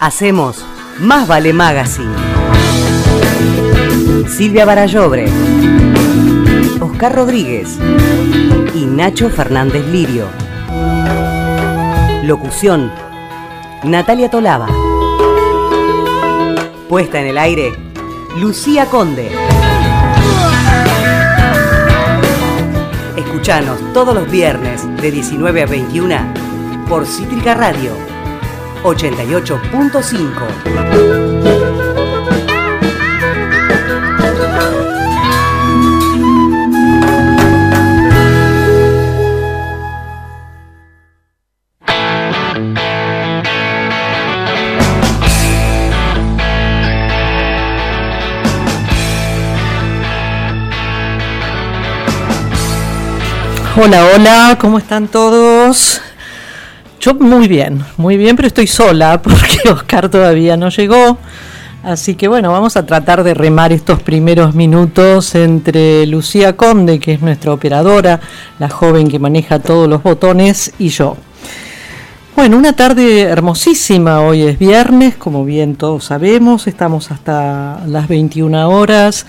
Hacemos Más Vale Magazine. Silvia Barallobre, Oscar Rodríguez y Nacho Fernández Lirio. Locución, Natalia Tolaba. Puesta en el aire, Lucía Conde. Escuchanos todos los viernes de 19 a 21 por Cítrica Radio 88.5. Hola, hola, ¿cómo están todos? Yo muy bien, muy bien, pero estoy sola porque Oscar todavía no llegó. Así que bueno, vamos a tratar de remar estos primeros minutos entre Lucía Conde, que es nuestra operadora, la joven que maneja todos los botones, y yo. Bueno, una tarde hermosísima, hoy es viernes, como bien todos sabemos, estamos hasta las 21 horas.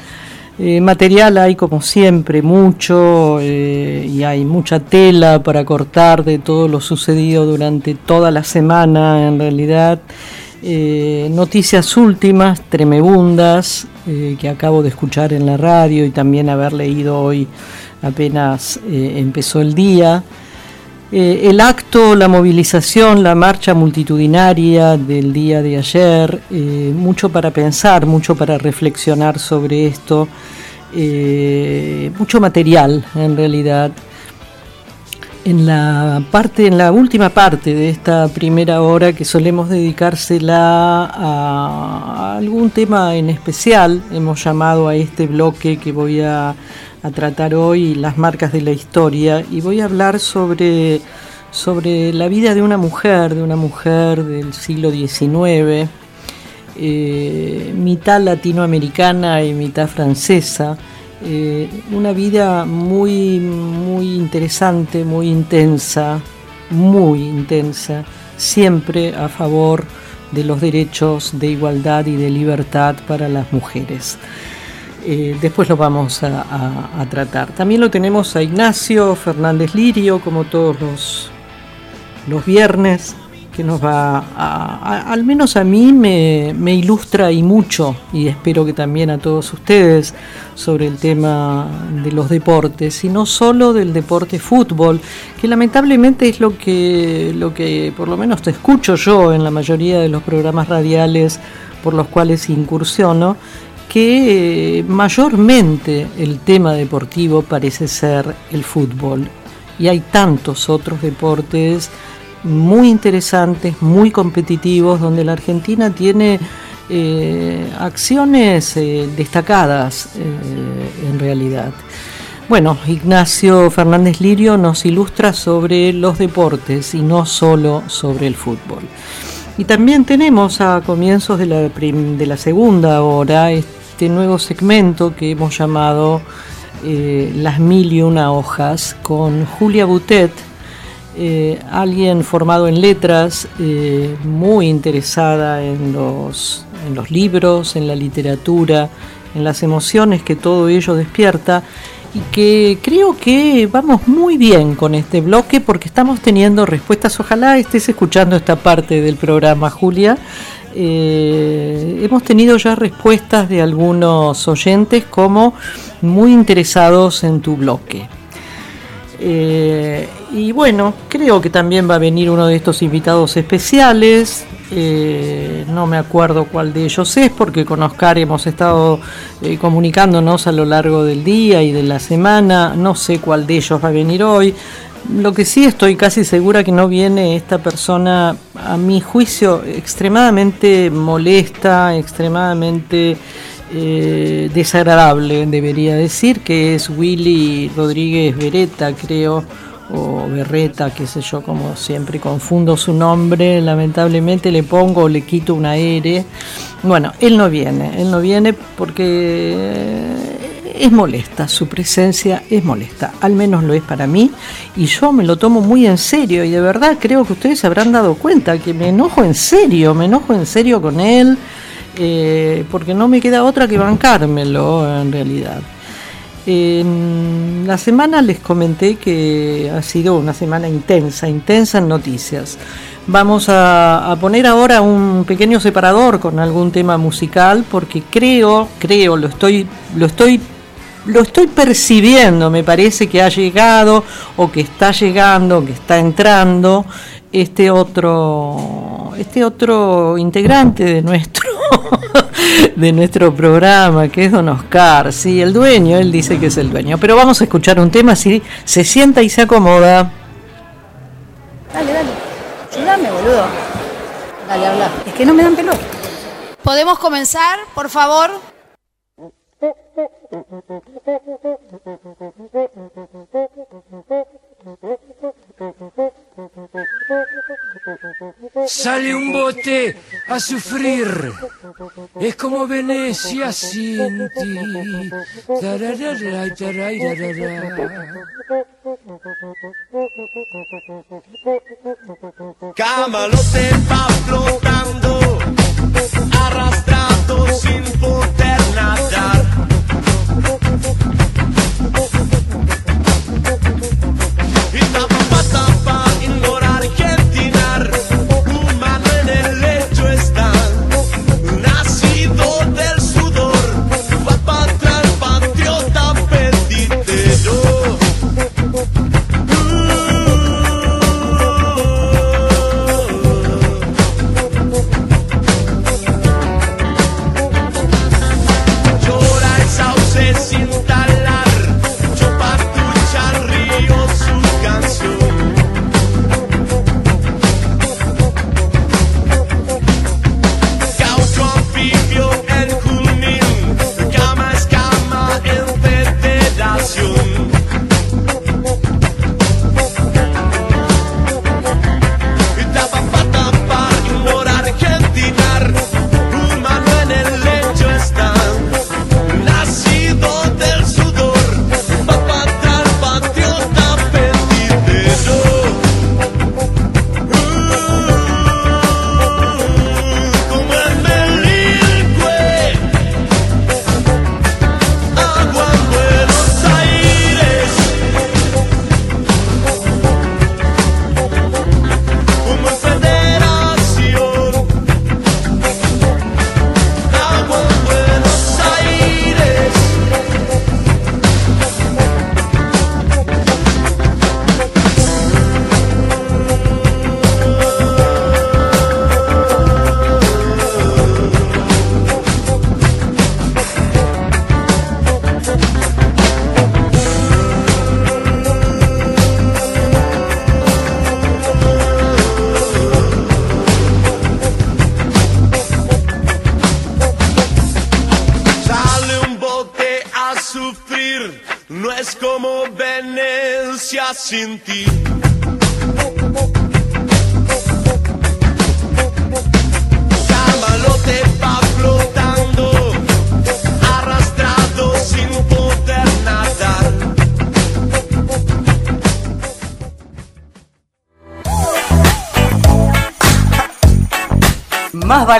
Eh, material hay como siempre mucho eh, y hay mucha tela para cortar de todo lo sucedido durante toda la semana en realidad. Eh, noticias últimas, tremebundas, que acabo de escuchar en la radio y también haber leído hoy apenas empezó el día. El acto, la movilización, la marcha multitudinaria del día de ayer, mucho para pensar, mucho para reflexionar sobre esto. Eh, mucho material en realidad. En la parte, en la última parte de esta primera hora que solemos dedicársela a algún tema en especial, hemos llamado a este bloque que voy a, a tratar hoy las marcas de la historia y voy a hablar sobre, sobre la vida de una mujer, de una mujer del siglo XIX, eh, mitad latinoamericana y mitad francesa. Eh, una vida muy, muy interesante, muy intensa, muy intensa, siempre a favor de los derechos de igualdad y de libertad para las mujeres. Eh, después lo vamos a, tratar. También lo tenemos a Ignacio Fernández Lirio, como todos los, los viernes, que nos va a, al menos a mí me, ilustra y mucho, y espero que también a todos ustedes, sobre el tema de los deportes, y no solo del deporte fútbol, que lamentablemente es lo que, lo que por lo menos te escucho yo en la mayoría de los programas radiales por los cuales incursiono, que mayormente el tema deportivo parece ser el fútbol. Y hay tantos otros deportes muy interesantes, muy competitivos, donde la Argentina tiene eh, acciones eh, destacadas eh, en realidad. Bueno, Ignacio Fernández Lirio nos ilustra sobre los deportes y no solo sobre el fútbol. Y también tenemos a comienzos de la, de la segunda hora nuevo segmento que hemos llamado Las mil y una hojas con Julia Butet, eh, alguien formado en letras, eh, muy interesada en los, en los libros, en la literatura, en las emociones que todo ello despierta y que creo que vamos muy bien con este bloque porque estamos teniendo respuestas. Ojalá estés escuchando esta parte del programa, Julia. Eh, hemos tenido ya respuestas de algunos oyentes como muy interesados en tu bloque. Eh, y bueno, creo que también va a venir uno de estos invitados especiales. Eh, no me acuerdo cuál de ellos es, porque con Oscar hemos estado comunicándonos a lo largo del día y de la semana. No sé cuál de ellos va a venir hoy. Lo que sí estoy casi segura que no viene esta persona, a mi juicio, extremadamente molesta, extremadamente eh, desagradable, debería decir, que es Willy Rodríguez Beretta, creo, o Berreta, qué sé yo, como siempre confundo su nombre, lamentablemente le pongo o le quito una R. Bueno, él no viene, él no viene porque es molesta, su presencia es molesta, al menos lo es para mí, y yo me lo tomo muy en serio, y de verdad creo que ustedes se habrán dado cuenta que me enojo en serio, me enojo en serio con él, eh, porque no me queda otra que bancármelo en realidad. La semana les comenté que ha sido una semana intensa, intensa en noticias. Vamos a, poner ahora un pequeño separador con algún tema musical porque creo, creo, lo estoy, lo estoy, lo estoy percibiendo. Me parece que ha llegado o que está llegando, que está entrando este otro, este otro integrante de nuestro, de nuestro programa, que es Don Oscar. Sí, el dueño, él dice que es el dueño. Pero vamos a escuchar un tema si se sienta y se acomoda. Dale, dale. Ayúdame, boludo. Dale, habla. Es que no me dan pelo. ¿Podemos comenzar, por favor? Sale un bote a sufrir. Es como Venecia sin ti. Camalote va flotando, arrastrado sin poder nadar.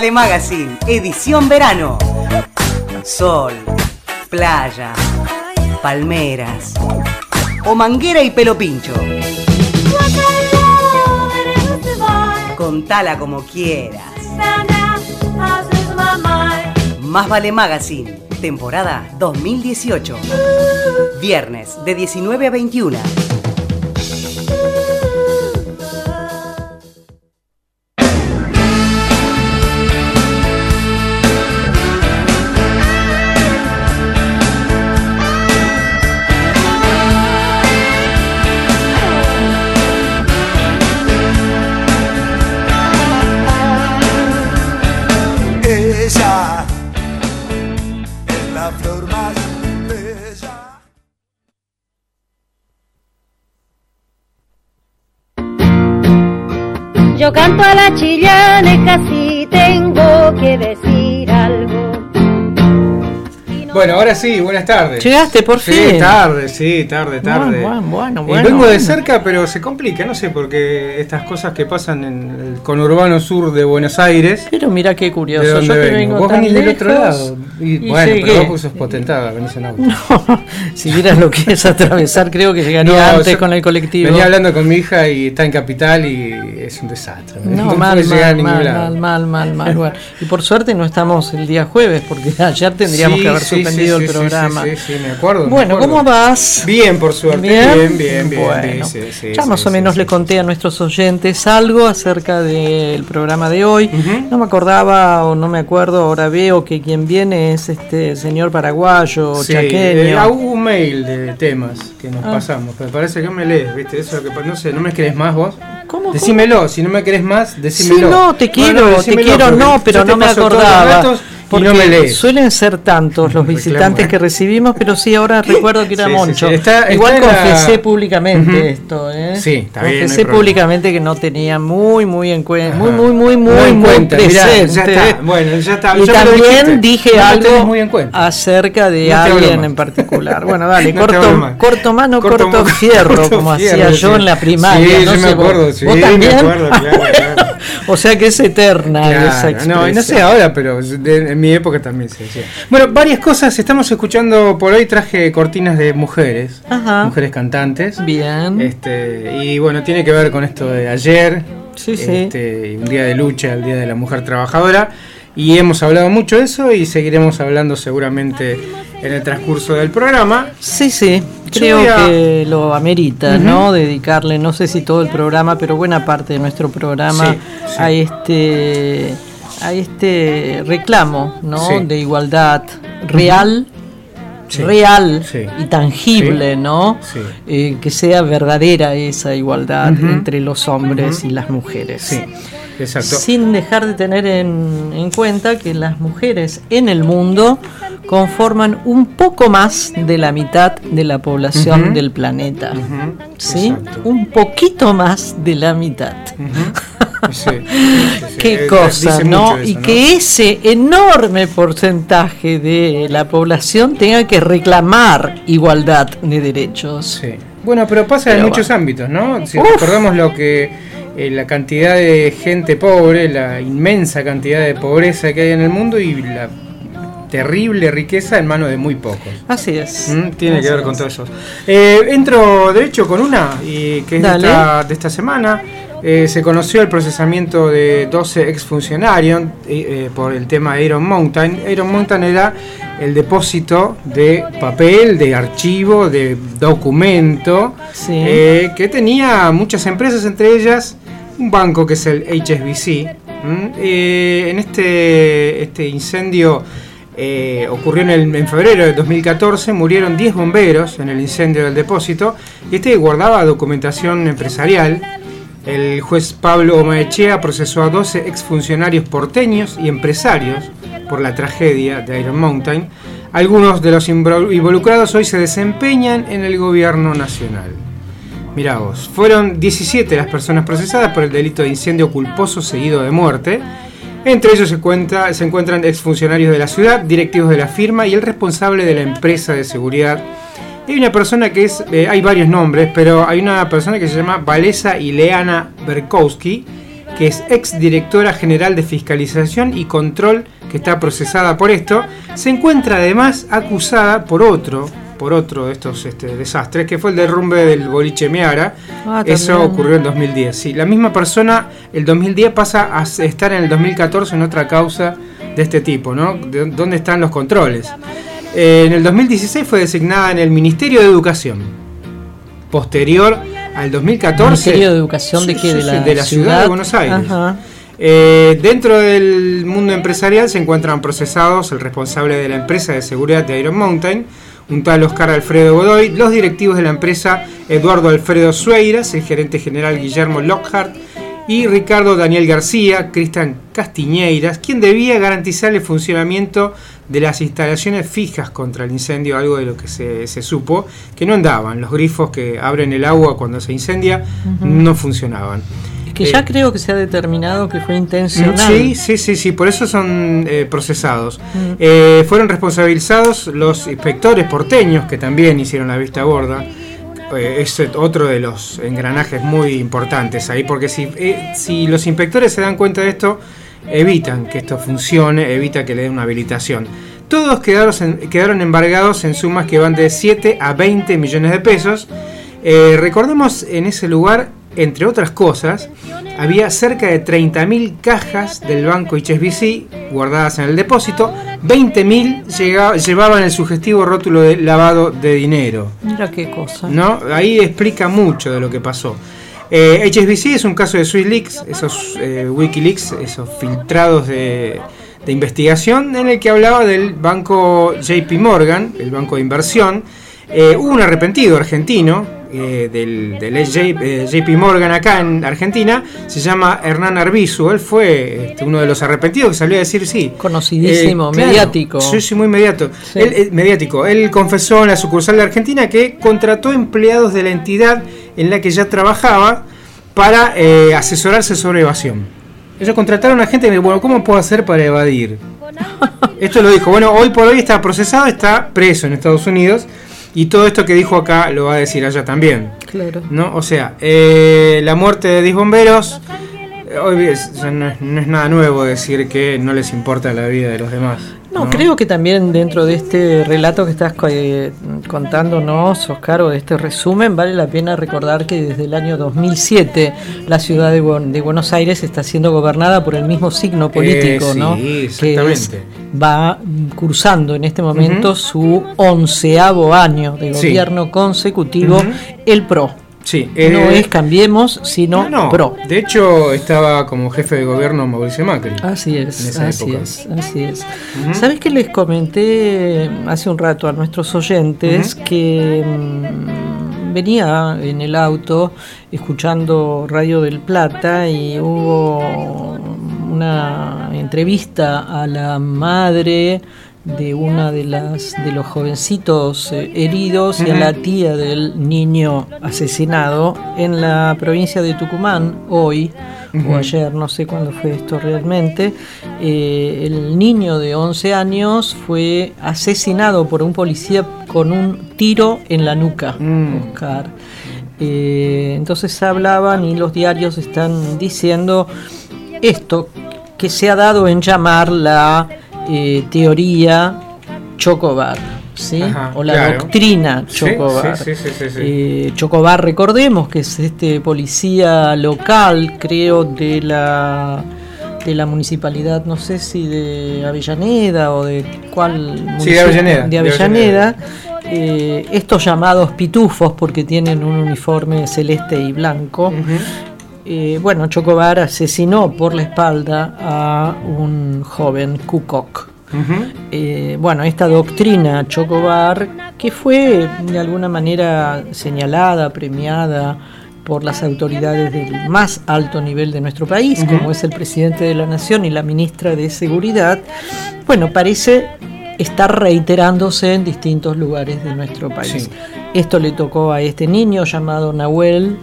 Vale Magazine, edición verano. Sol, playa, palmeras o manguera y pelo pincho. Contala como quieras. Más Vale Magazine, temporada 2018. Viernes de 19 a 21. La casi tengo que decir. Bueno, ahora sí, buenas tardes. Llegaste por Sí, fin. tarde, sí, tarde, tarde. Bueno, bueno, Y bueno, vengo de cerca, pero se complica, no sé, porque estas cosas que pasan en el conurbano sur de Buenos Aires. Pero mira qué ¿De curioso. dónde Yo que vengo? Vos tan venís del otro lado. Y, y bueno, llegué. pero vos sos potentada, venís en auto. si vieras lo que es atravesar, creo que llegaría No, antes con el colectivo. Venía hablando con mi hija y está en Capital y es un desastre. No, mal, mal, mal, mal, mal, mal, y por suerte no estamos el día jueves, porque ayer tendríamos Sí, que haber sí, suspendido sí, el sí, programa. Sí, sí, sí, me acuerdo. me Bueno, acuerdo. ¿cómo vas? Bien, por suerte. Bien, bien, bien. Bueno, bien, sí, sí, ya sí, más o sí, menos sí, le sí. conté a nuestros oyentes algo acerca del programa de hoy. No me acordaba o no me acuerdo, ahora veo que quien viene es este señor paraguayo, Sí, chaqueño. hubo un mail de temas que nos Ah. pasamos, pero parece que me lees, ¿viste? Eso es lo que no sé, ¿no me querés más vos? ¿Cómo, Decímelo, si no me querés más, Sí, decímelo. no, te quiero, te decímelo, quiero, no, pero te no me acordaba. Porque no me suelen ser tantos los visitantes ¿eh? que recibimos, pero sí, ahora recuerdo que era Sí, sí, Moncho. sí, está- Igual está en la- confesé públicamente Ujú. esto, ¿eh? Sí, está bien, no Confesé públicamente que no tenía muy, muy en cuenta, muy, muy, muy, muy, en muy cuenta, mirá, presente. ya está, bueno, ya está, Y ya también dije No algo muy en acerca de alguien en particular. Bueno, dale, corto, corto mano, Corto corto, fierro, corto como fierro, hacía yo sí. en la primaria. Sí, no yo me acuerdo, sí, ¿vos me acuerdo, claro, o sea que es eterna esa expresión. no, no sé ahora, pero de- en mi época también se decía. Bueno, varias cosas estamos escuchando por hoy. Traje cortinas de mujeres, Ajá. mujeres cantantes. Bien. Este, y bueno, tiene que ver con esto de ayer, Sí, sí. este, un día de lucha, el Día de la Mujer Trabajadora. Y hemos hablado mucho de eso y seguiremos hablando seguramente en el transcurso del programa. Sí, sí, creo a- que lo amerita, ¿no? Dedicarle, no sé si todo el programa, pero buena parte de nuestro programa Sí, sí. a este a este reclamo, ¿no? Sí. De igualdad real, Sí. real Sí. y tangible. ¿no? Eh, que sea verdadera esa igualdad entre los hombres y las mujeres. Exacto. Sin dejar de tener en, en cuenta que las mujeres en el mundo conforman un poco más de la mitad de la población del planeta. ¿Sí? exacto. Un poquito más de la mitad. Ujú. Sí, sí, sí, sí. Qué Eh, cosa, ¿no? eso, y que ese enorme porcentaje de la población tenga que reclamar igualdad de derechos. Bueno, pero pasa en muchos ámbitos, ¿no? Si Uf. recordamos lo que eh, la cantidad de gente pobre, la inmensa cantidad de pobreza que hay en el mundo y la terrible riqueza en manos de muy pocos. Así es. Mm, Tiene Así que ver es. con todo eso. Eh, entro de hecho con una, y que es de esta, de esta semana. Eh, se conoció el procesamiento de 12 exfuncionarios eh, eh, por el tema Iron Mountain. Iron Mountain era el depósito de papel, de archivo, de documento, Sí. eh, que tenía muchas empresas, entre ellas un banco que es el HSBC. Eh, en este, este incendio eh, ocurrió en, el- en febrero de 2014, murieron 10 bomberos en el incendio del depósito y este guardaba documentación empresarial. El juez Pablo Maechea procesó a 12 exfuncionarios porteños y empresarios por la tragedia de Iron Mountain. Algunos de los invo- involucrados hoy se desempeñan en el gobierno nacional. Fueron 17 las personas procesadas por el delito de incendio culposo seguido de muerte. Entre ellos se, cuenta, se encuentran exfuncionarios de la ciudad, directivos de la firma y el responsable de la empresa de seguridad. Hay una persona que es, eh, hay varios nombres, pero hay una persona que se llama Valesa Ileana Berkowski, que es ex directora general de fiscalización y control que está procesada por esto. Se encuentra además acusada por otro, por otro de estos este, desastres, que fue el derrumbe del boliche Meara. Ah, Eso ocurrió en 2010. Sí, la misma persona, el 2010 pasa a estar en el 2014 en otra causa de este tipo, ¿no? De- ¿Dónde están los controles? Eh, en el 2016 fue designada en el Ministerio de Educación. Posterior al 2014. Ministerio de Educación de qué? de, la de la ciudad de Buenos Aires. Ajá. Eh, dentro del mundo empresarial se encuentran procesados el responsable de la empresa de seguridad de Iron Mountain, un tal Oscar Alfredo Godoy, los directivos de la empresa Eduardo Alfredo Sueiras, el gerente general Guillermo Lockhart y Ricardo Daniel García, Cristian Castiñeiras, quien debía garantizar el funcionamiento de las instalaciones fijas contra el incendio, algo de lo que se, se supo, que no andaban. Los grifos que abren el agua cuando se incendia no funcionaban. Que Eh, ya creo que se ha determinado que fue intencional. Sí, sí, sí, sí, por eso son eh, procesados. Mm. Eh, fueron responsabilizados los inspectores porteños que también hicieron la vista gorda. Es otro de los engranajes muy importantes ahí, porque si, eh, si los inspectores se dan cuenta de esto, evitan que esto funcione, evita que le den una habilitación. Todos quedaron, quedaron embargados en sumas que van de 7 a 20 millones de pesos. Eh, recordemos en ese lugar, entre otras cosas, había cerca de 30.000 cajas del banco HSBC guardadas en el depósito, 20.000 llega- llevaban el sugestivo rótulo de lavado de dinero. Mira qué cosa. ¿no? Ahí explica mucho de lo que pasó. Eh, HSBC es un caso de SwissLeaks, esos eh, Wikileaks, esos filtrados de, de investigación, en el que hablaba del banco JP Morgan, el banco de inversión. Eh, hubo un arrepentido argentino eh, del, del J- eh, JP Morgan acá en Argentina, se llama Hernán Arbizu. Él fue este, uno de los arrepentidos que salió a decir sí. Conocidísimo, Eh, claro, mediático. Sí, sí, muy mediato. Sí. Él, eh, mediático. Él confesó en la sucursal de Argentina que contrató empleados de la entidad en la que ya trabajaba para eh, asesorarse sobre evasión. Ellos contrataron a gente y me dijo, bueno, ¿cómo puedo hacer para evadir? Esto lo dijo. Bueno, hoy por hoy está procesado, está preso en Estados Unidos y todo esto que dijo acá lo va a decir allá también. Claro. ¿no? O sea, eh, la muerte de 10 bomberos, eh, hoy es- ya no, es, no es nada nuevo decir que no les importa la vida de los demás. No, creo que también dentro de este relato que estás eh, contándonos, Oscar, o de este resumen, vale la pena recordar que desde el año 2007 la ciudad de, Bu- de Buenos Aires está siendo gobernada por el mismo signo político, Eh, sí, ¿no? exactamente. Que es- va cursando en este momento su onceavo año de Sí. gobierno consecutivo, el PRO. Sí, no eh, es Cambiemos, sino no, no. PRO. De hecho, estaba como jefe de gobierno Mauricio Macri. Así es, así época. es, así es. ¿Sabes que les comenté hace un rato a nuestros oyentes que mm, venía en el auto escuchando Radio del Plata y hubo una entrevista a la madre de una de las de los jovencitos eh, heridos y a la tía del niño asesinado en la provincia de Tucumán hoy o ayer, no sé cuándo fue esto realmente, eh, el niño de 11 años fue asesinado por un policía con un tiro en la nuca, Mm. Oscar. Eh, entonces hablaban y los diarios están diciendo esto que se ha dado en llamar la eh, teoría Chocobar, ¿sí? Ajá, o la claro. doctrina Chocobar. sí, sí. Eh, Chocobar, recordemos que es este policía local, creo, de la de la municipalidad, no sé si de Avellaneda o de cuál Sí, de Avellaneda, de de Avellaneda, eh, estos llamados pitufos porque tienen un uniforme celeste y blanco. Eh, bueno, Chocobar asesinó por la espalda a un joven Kukok. Eh, bueno, esta doctrina Chocobar, que fue de alguna manera señalada, premiada por las autoridades del más alto nivel de nuestro país, como es el presidente de la Nación y la ministra de Seguridad, bueno, parece estar reiterándose en distintos lugares de nuestro país. Sí. Esto le tocó a este niño llamado Nahuel,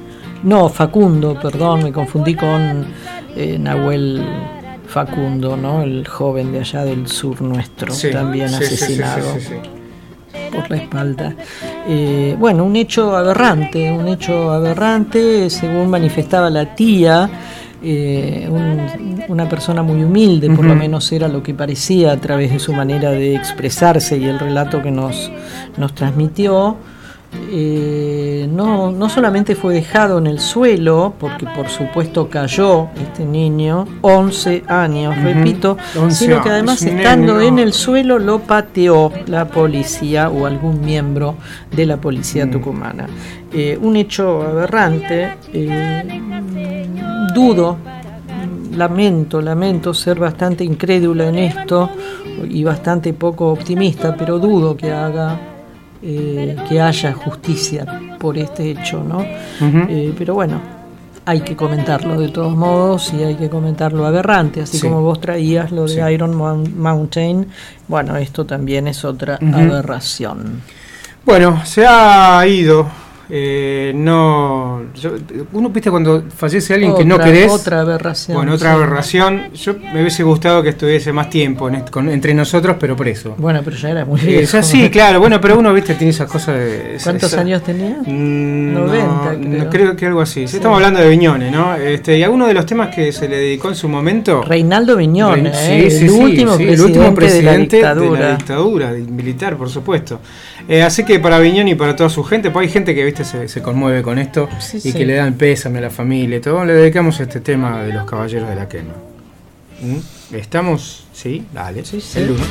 no, Facundo, perdón, me confundí con eh, Nahuel Facundo, ¿no? El joven de allá del sur nuestro, Sí, también sí, sí, sí, sí, asesinado sí, por la espalda. Eh, bueno, un hecho aberrante, un hecho aberrante, según manifestaba la tía, eh, un- una persona muy humilde, por lo menos era lo que parecía a través de su manera de expresarse y el relato que nos, nos transmitió. Eh, no, no solamente fue dejado en el suelo, porque por supuesto cayó este niño, 11 años, repito, 11 sino que además estando en el suelo lo pateó la policía o algún miembro de la policía Mm. tucumana. Eh, un hecho aberrante, eh, dudo, lamento, lamento ser bastante incrédula en esto y bastante poco optimista, pero dudo que haga eh, que haya justicia por este hecho, ¿no? Eh, pero bueno, hay que comentarlo de todos modos y hay que comentarlo aberrante, así Sí. como vos traías lo de Sí. Iron Moun- Mountain, bueno, esto también es otra aberración. Bueno, se ha ido eh, no. yo- uno, viste, cuando fallece alguien que no querés. Otra aberración. Bueno, otra sí. aberración. Yo me hubiese gustado que estuviese más tiempo en con- entre nosotros, pero preso. Bueno, pero ya era muy Eh, viejo. ya sí, claro, bueno, pero uno, viste, tiene esas cosas de. ¿Cuántos esa- años tenía? Mm, 90, no, creo. no, creo que algo así. Sí, Sí. Estamos hablando de Viñones, ¿no? Este, y alguno de los temas que se le dedicó en su momento. Reinaldo Viñones, Rein- eh, el, último presidente el último presidente de la dictadura. militar, por supuesto. Eh, así que para Viñón y para toda su gente, pues hay gente que viste se, se conmueve con esto Sí, y sí. que le dan pésame a la familia y todo. Le dedicamos este tema de los caballeros de la quema. ¿Mm? ¿Estamos? Sí, dale. Sí, sí. El uno.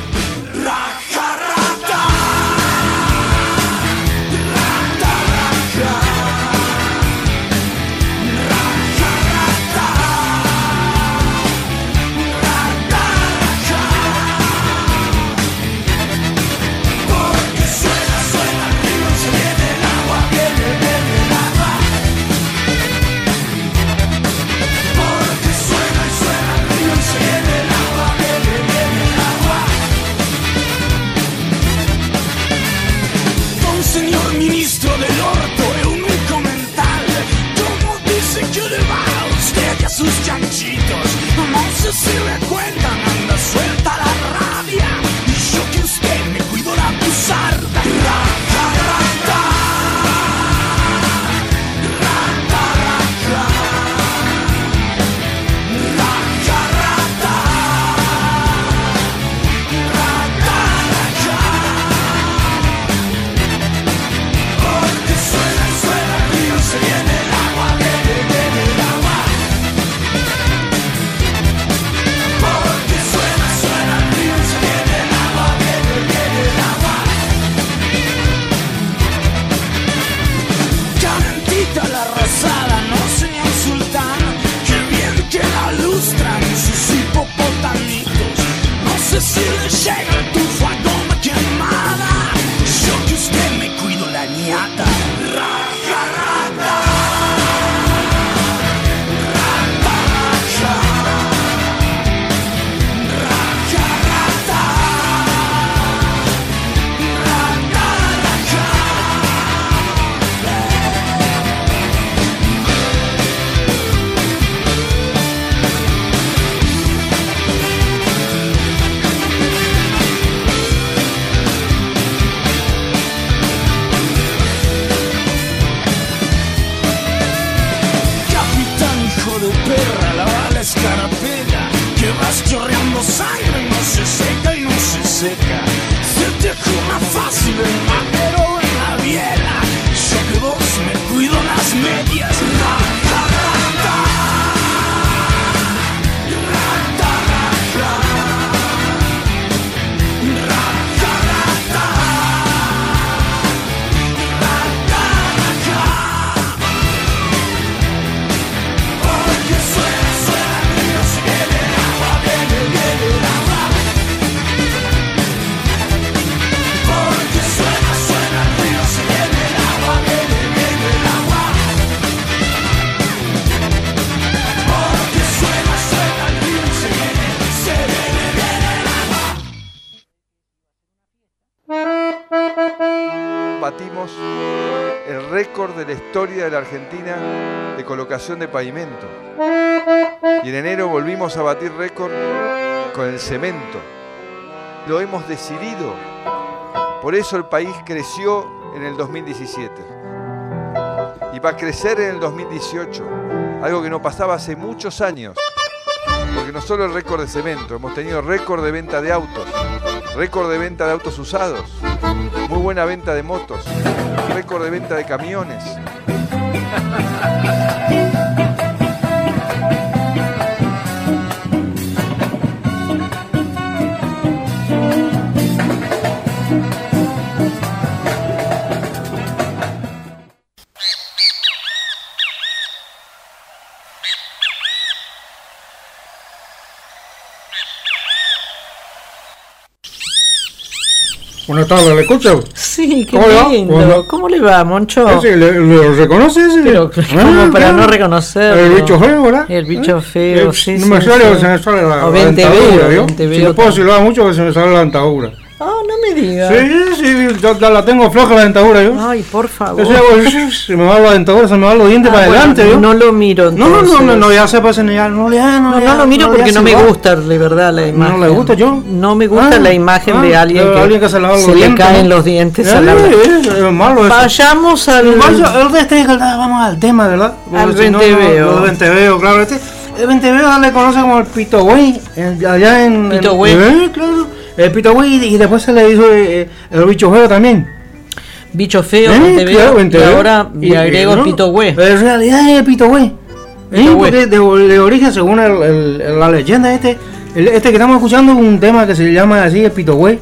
Historia de la Argentina de colocación de pavimento. Y en enero volvimos a batir récord con el cemento. Lo hemos decidido. Por eso el país creció en el 2017. Y va a crecer en el 2018. Algo que no pasaba hace muchos años. Porque no solo el récord de cemento, hemos tenido récord de venta de autos, récord de venta de autos usados, muy buena venta de motos, récord de venta de camiones. Buenas tardes, ¿le escucha? Sí, qué lindo. ¿Cómo le va? ¿Cómo le va, Moncho? ¿Ese ¿Le, lo reconoce ese? Pero, ¿cómo para no reconocerlo? El bicho feo, ¿verdad? El bicho ¿Eh? feo, Eh, sí, No me sí, sale, sí. se me sale la, O la dentadura, ¿vio? Si lo puedo silbar mucho, que se me sale la dentadura. No me diga. Sí, sí, yo ya la tengo floja la dentadura yo. Ay, por favor. Yo se me va la dentadura, se me van los dientes Ah, para bueno, adelante yo. no lo miro. No, no, no, entonces. no, no, ya se pasen ya, no le no, No, le no lo miro no porque le no me igual. gusta, de verdad, la imagen. le gusta yo? No me gusta Ah, la imagen ah, de alguien que, alguien que se lava los le dientes, caen ¿no? los dientes a la es malo eso. Vayamos al... Este, vamos al tema, ¿verdad? Al Porque no, no, venteveo. venteveo, claro. Este, el venteveo le conoce como el pito güey, allá en... Pito güey. Claro. El pito güey y después se le hizo eh, el bicho feo también. Bicho feo, Eh, te veo, claro, y ahora Y- le agrego ¿no? el pito güey. En realidad es el pito güey. Eh, porque de, de origen, según el- la leyenda este, el- este que estamos escuchando es un tema que se llama así, el pito güey.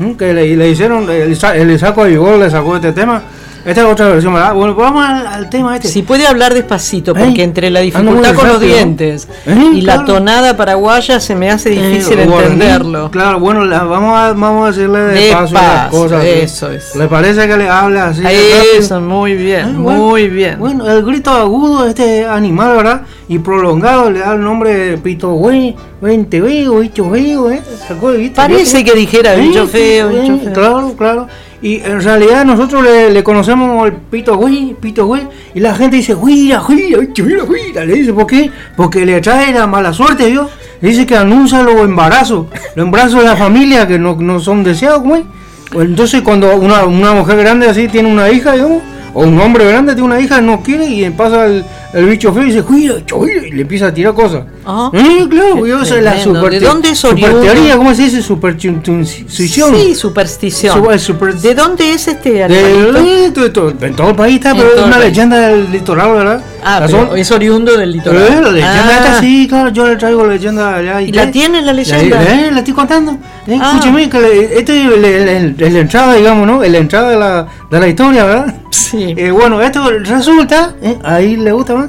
¿m? Que le, le hicieron, el, el Isaco de Vigor le sacó este tema. Esta es otra versión, ¿verdad? Bueno, vamos al, al tema este. Si puede hablar despacito, porque entre la dificultad con los dientes y la tonada paraguaya se me hace difícil Eh, entenderlo. Claro, bueno, la- vamos, a, vamos a decirle despacio las Despacio, cosas. eso es. ¿Le parece que le habla así? de? Eso, muy bien, bueno. muy bien. Bueno, el grito agudo de este animal, ¿verdad? Y prolongado le da el nombre de pito güey, vente veo, bicho feo, ¿eh? ¿Sacó el grito? Parece que dijera bicho feo, bicho feo. Claro, claro. Y en realidad nosotros le, le conocemos el pito güey, pito güey. Y la gente dice, güira, güira, güira. Le dice, ¿por qué? Porque le trae la mala suerte, ¿vio? Le dice que anuncia los embarazos, los embarazos de la familia que no, no son deseados, güey. Pues entonces cuando una, una mujer grande así tiene una hija, digamos, o un hombre grande tiene una hija, no quiere y pasa el, el bicho feo y dice, cuida, cuida", y le empieza a tirar cosas. Ah. Eh, claro, yo es la super, ¿De dónde es super oriundo? teoría, ¿cómo se dice? Superstición. Sí, superstición. Su- el super- ¿De dónde es este animalito? de- de- de- en todo el país está, En pero es todo una país. leyenda del litoral, ¿verdad? Ah, La pero son- es oriundo del litoral. Eh, la leyenda Ah, esta sí, claro, yo le traigo la leyenda allá. ¿Y la tiene la leyenda? eh, la estoy contando. Eh, Ah. Escúcheme, que le- este es el- la entrada, digamos, ¿no? Es La entrada de la, de la historia, ¿verdad? Sí. Eh, bueno, esto resulta, eh, ahí le gusta más.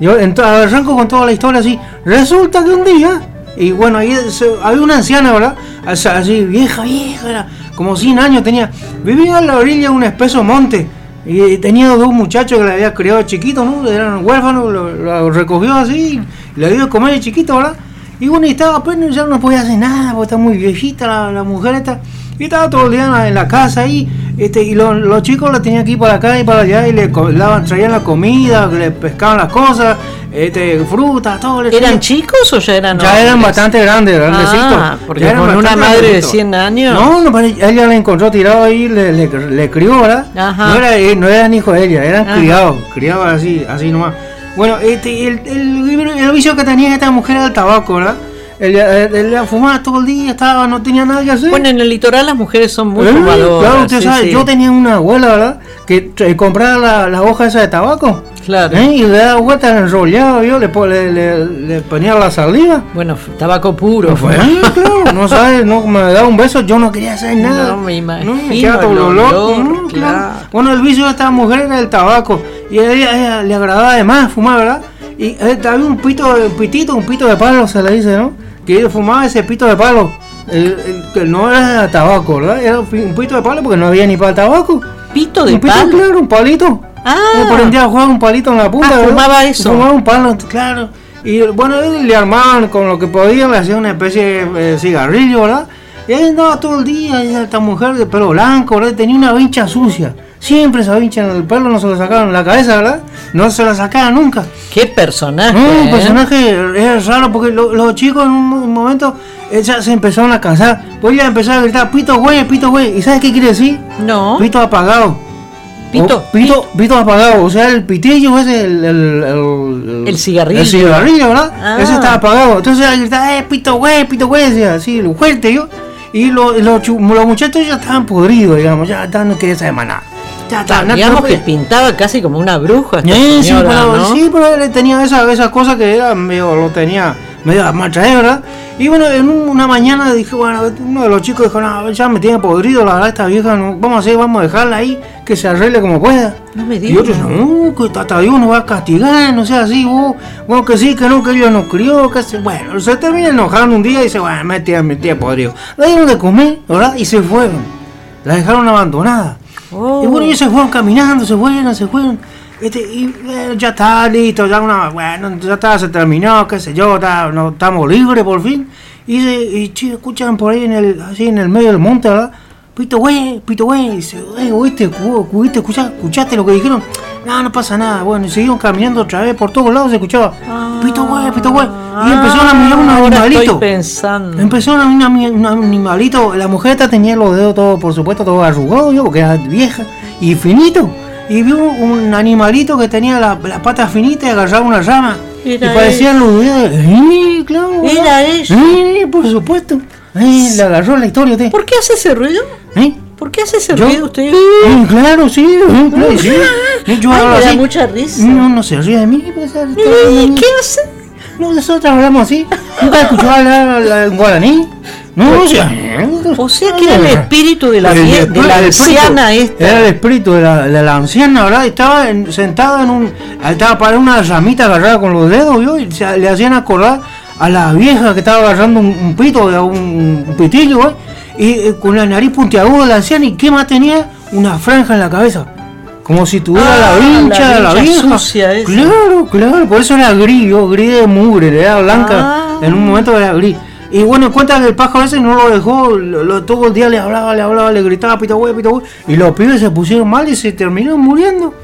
Yo arranco con toda la historia así. Resulta que un día, y bueno, ahí había una anciana, ¿verdad? Así, así, vieja, vieja, como 100 años tenía. Vivía a la orilla de un espeso monte. Y tenía dos muchachos que le había criado chiquito, ¿no? Eran huérfanos, lo, lo recogió así, y le dio de comer de chiquito, ¿verdad? Y bueno, y estaba apenas, ya no podía hacer nada, porque está muy viejita la, la mujer esta. Y estaba todo el día en la, en la casa ahí, este, y lo- los chicos la tenían que ir para acá y para allá, y le daban, traían la comida, le pescaban las cosas, este, frutas, todo. ¿Eran chicos o ya eran Ya eran bastante grandes, grandecitos. Ah, porque Ya con una madre de grandecitos. 100 años. No, no, pero ella la encontró tirado ahí, le, le, le crió, ¿verdad? Ajá. No, era, no eran hijos de ella, eran Ajá. criados, criados así, así nomás. Bueno, este, el, el, el vicio que tenía esta mujer era el tabaco, ¿verdad? Ella, ella fumaba todo el día, estaba, no tenía nada que hacer. Bueno, en el litoral las mujeres son muy Eh, fumadoras. Claro, usted sí, sabe, sí. yo tenía una abuela, ¿verdad? Que tra- compraba la, la hoja esa de tabaco. Claro. ¿eh? Y le daba vuelta, la enrollaba, yo le, le, le, le ponía la saliva. Bueno, tabaco puro. Pues, eh, claro, no sabes, no me daba un beso, yo no quería hacer nada. No me imagino quedaba todo olor, olor, mm, claro. Bueno, el vicio de esta mujer era el tabaco. Y a ella, le agradaba además fumar, ¿verdad? Y eh, había un pito, un pitito, un pito de palo, se le dice, ¿no? Que ella fumaba ese pito de palo. El, el- que no era tabaco, ¿verdad? Era un pi- un pito de palo porque no había ni para tabaco. Pito de un pito, palo. claro, un palito. Ah. Ella prendía a jugar un palito en la punta. Ah, fumaba eso. Fumaba un palo, claro. Y bueno, él le armaban con lo que podían, le hacían una especie de eh, cigarrillo, ¿verdad? Y ahí andaba todo el día, y esta mujer de pelo blanco, ¿verdad? Tenía una vincha sucia. Siempre esa vincha en el pelo no se la sacaban en la cabeza, ¿verdad? No se la sacaban nunca. Qué personaje. No, un ¿eh? personaje era raro porque lo- los chicos en un, momento eh, ya se empezaron a cansar. Pues ella empezó a gritar, pito güey, pito güey. ¿Y sabes qué quiere decir? No. Pito apagado. Pito, O pito, pito apagado. O sea, el pitillo ese, el, el, el, El cigarrillo. El cigarrillo, ¿verdad? Ah. Ese estaba apagado. Entonces ella gritaba, eh, pito güey, pito güey, decía así, fuerte yo. Y lo- los los muchachos ya estaban podridos, digamos, ya no querían saber más nada. Digamos que pintaba casi como una bruja. Sí, pero, ¿no? sí, pero él tenía esas esas cosas que era medio, lo tenía medio matraer, ¿verdad? Y bueno, en un- una mañana dije, bueno, uno de los chicos dijo, no, ya me tiene podrido, la verdad, esta vieja, no, vamos a hacer, vamos a dejarla ahí, que se arregle como pueda. No me Y digas. otros, no, que hasta Dios nos va a castigar, no sea así, vos. Bueno, que sí, que no, que ella nos crió, que se... Bueno, se termina enojando un día y dice, bueno, me tiene, me tiene podrido. La dieron de comer, ¿verdad? Y se fueron. La dejaron abandonada. Y bueno, ellos se fueron caminando, se fueron, se fueron. Este, y ya está listo, ya una, bueno, ya está, se terminó, qué sé yo, está- no, estamos libres por fin. Y, se, y escuchan por ahí en el, así en el medio del monte, ¿verdad? Pito güey, pito güey, dice, "Eh, ¿oíste, cu- ¿oíste, escuchá- escuchaste lo que dijeron? No, no pasa nada, bueno, y siguieron caminando otra vez, por todos lados se escuchaba, pito güey, pito güey, y empezaron a mirar un Ah, animalito. estoy pensando. Empezaron a mirar un animalito, la mujer esta tenía los dedos todos, por supuesto, todos arrugados, yo, porque era vieja y finito. Y vio un animalito que tenía la- las patas finitas y agarraba una rama. Era y parecían los dedos. ¡Eh, claro! Era ella. ¡Eh, por supuesto! ¡Eh, le agarró la historia usted! ¿Por qué hace ese ruido? ¿Eh? ¿Por qué hace ese ¿Yo? ruido usted? Eh, claro, sí, eh, claro, sí. Yo Ay, hablo me da así. mucha risa. No, no se ríe de mí. pues, está- está- ¿Y qué hace? No, nosotros hablamos así. ¿Nunca escuchó hablar la- en guaraní? No, o sea, O sea que era el espíritu de la, El vie- de la espíritu, anciana esta. Era el espíritu de la, de la anciana, ¿verdad? Estaba en- sentada en un. Estaba para una ramita agarrada con los dedos, ¿vio? Y se- le hacían acordar a la vieja que estaba agarrando un, un pito, un, un pitillo, ¿eh? Y eh, con la nariz puntiaguda la anciana, ¿y qué más tenía? Una franja en la cabeza. Como si tuviera Ah, la vincha, la la, vieja. sucia esa. Claro, claro, por eso era gris, yo, gris de mugre, era blanca. Ah. En un momento era gris. Y bueno, cuenta que el pájaro ese no lo dejó, lo, lo- todo el día le hablaba, le hablaba, le gritaba, pita güey, pita güey. Y los pibes se pusieron mal y se terminaron muriendo.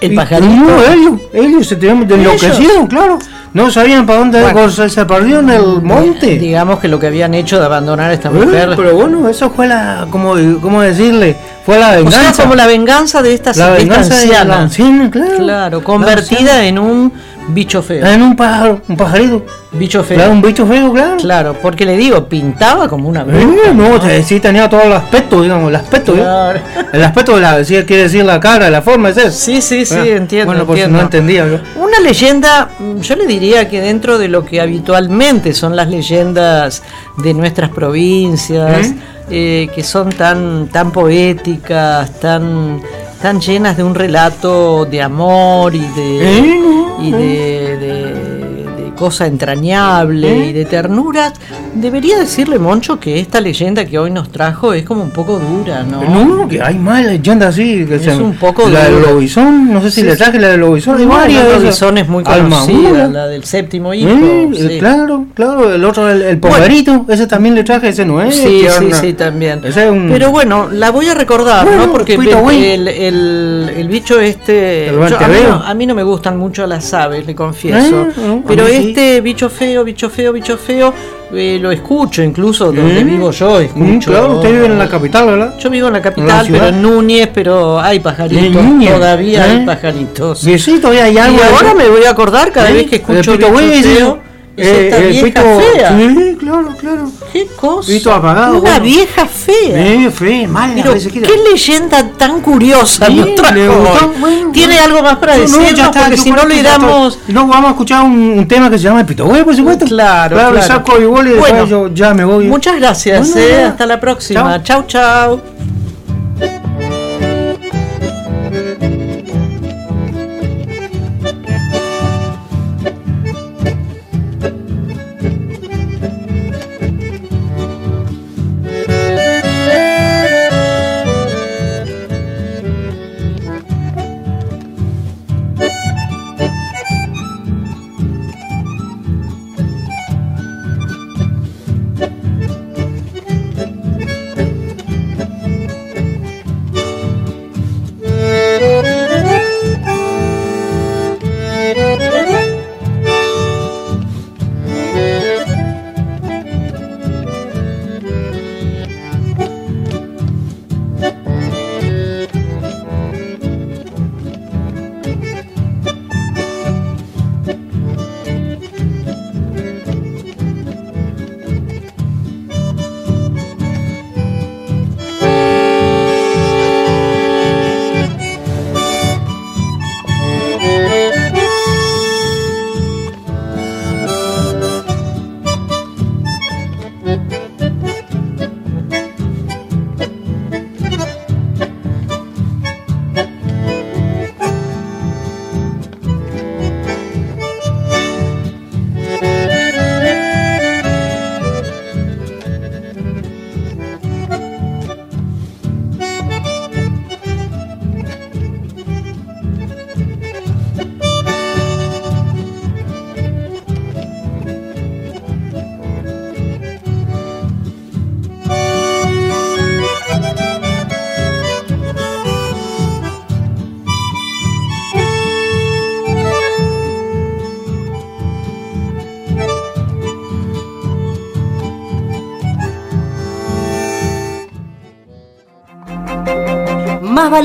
El Y- pajarito. No, ellos, ellos se terminaron enloquecieron, claro. No sabían para dónde Bueno. se, perdió en el monte. Digamos que lo que habían hecho de abandonar a esta Eh, mujer. pero bueno, eso fue la, como, ¿cómo decirle? Fue la o venganza. sea, como la venganza de esta, La de esta venganza de anciana. la anciana, claro. Claro, La convertida en un bicho feo. En un pájaro, un pajarito. Bicho feo. Claro, un bicho feo, claro. Claro, porque le digo, pintaba como una Eh, bruja. no, te- sí tenía todo el aspecto, digamos, el aspecto, ¿eh? Claro. El aspecto de la, sí, quiere decir la cara, la forma, ¿es eso? Sí, sí, sí, Ah, entiendo. Bueno, por si no entendía yo. Una leyenda, mm, yo le diría que dentro de lo que habitualmente son las leyendas de nuestras provincias, eh, que son tan, tan poéticas, tan, tan llenas de un relato de amor y de, Eh, y de, de- de cosa entrañable y de ternuras, debería decirle Moncho que esta leyenda que hoy nos trajo es como un poco dura, ¿no? No, que hay más leyendas así. Que Es se- un poco La del lobizón, no sé si Sí, le traje la del lobizón. hay Bueno, varias la esas. Robinson es muy conocida, la del séptimo hijo. Eh, sí. Claro, claro, el otro, el, el pomerito, ese también le traje, ese no es. Sí, sí, sí, también. Ese es un- Pero bueno, la voy a recordar, Bueno, ¿no? Porque el, el, el- el bicho este... Yo- a, mí no, a mí no me gustan mucho las aves, le confieso. Eh, no, pero este bicho feo, bicho feo, bicho feo, eh, lo escucho incluso donde Eh, vivo yo. mm, Escucho, claro, usted vive en la capital, ¿verdad? Yo vivo en la ¿En la capital, pero en Núñez, pero hay pajaritos. Todavía ¿eh? hay pajaritos. Y sí, todavía hay Y algo. de ahora me voy a acordar cada ¿Eh? vez que El escucho pito eh, el pito- fea. Claro, claro. ¿Qué cosa? Pito apagado, Una bueno. vieja fea. Eh, fe, mala, Pero qué era. leyenda tan curiosa Sí, nos trajo gustó, bueno, ¿Tiene bueno. algo más para No, no, decirnos? ya está, Porque si no le damos... No, vamos a escuchar un, un tema que se llama El Pito Güey, por supuesto. Claro, Claro, claro. saco y después Bueno, yo ya me voy. Muchas gracias. Eh. Hasta la próxima. Chau, chau. Más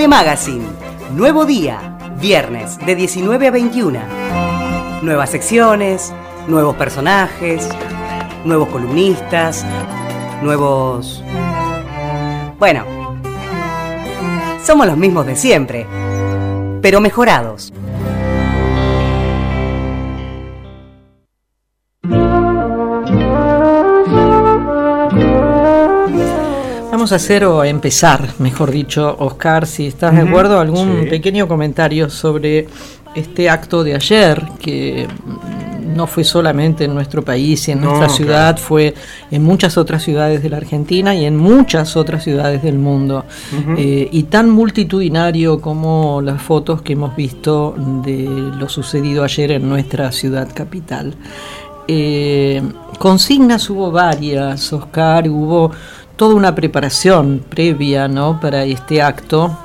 Magazine. Nuevo día. Viernes de 19 a 21. Nuevas secciones, nuevos personajes, nuevos columnistas, nuevos... Bueno, somos los mismos de siempre, pero mejorados. Vamos a hacer o a empezar, mejor dicho, Oscar, si estás de acuerdo, algún sí. pequeño comentario sobre este acto de ayer, que no fue solamente en nuestro país y en No, nuestra claro. ciudad, fue en muchas otras ciudades de la Argentina y en muchas otras ciudades del mundo. Eh, y tan multitudinario como las fotos que hemos visto de lo sucedido ayer en nuestra ciudad capital. Eh, consignas hubo varias, Oscar, hubo toda una preparación previa ¿no? para este acto,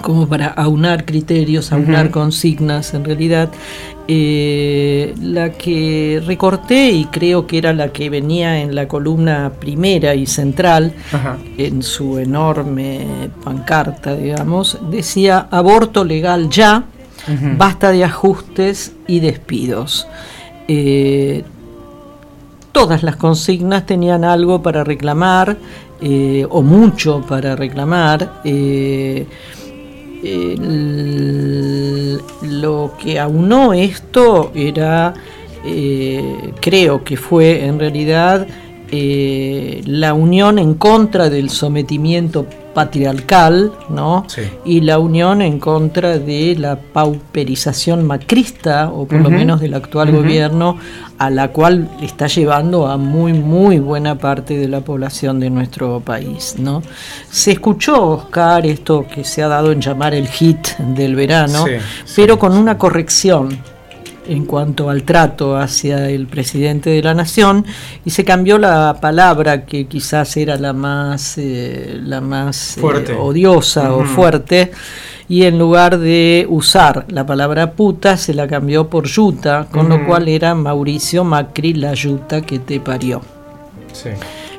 como para aunar criterios, aunar consignas en realidad. Eh, la que recorté y creo que era la que venía en la columna primera y central, Ajá. en su enorme pancarta, digamos, decía aborto legal ya, basta de ajustes y despidos. Eh, todas las consignas tenían algo para reclamar, eh, o mucho para reclamar. eh, el- lo que aunó esto era, eh, creo que fue en realidad eh, la unión en contra del sometimiento patriarcal, ¿no? Sí. Y la unión en contra de la pauperización macrista, o por lo menos del actual gobierno, a la cual está llevando a muy, muy buena parte de la población de nuestro país, ¿no? Se escuchó, Oscar, esto que se ha dado en llamar el hit del verano, Sí, pero sí, con una corrección en cuanto al trato hacia el presidente de la nación y se cambió la palabra que quizás era la más eh, la más eh, odiosa o fuerte y en lugar de usar la palabra puta se la cambió por yuta con lo cual era Mauricio Macri la yuta que te parió. Sí.